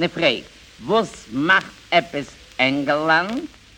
ne fragt, was macht etwas England?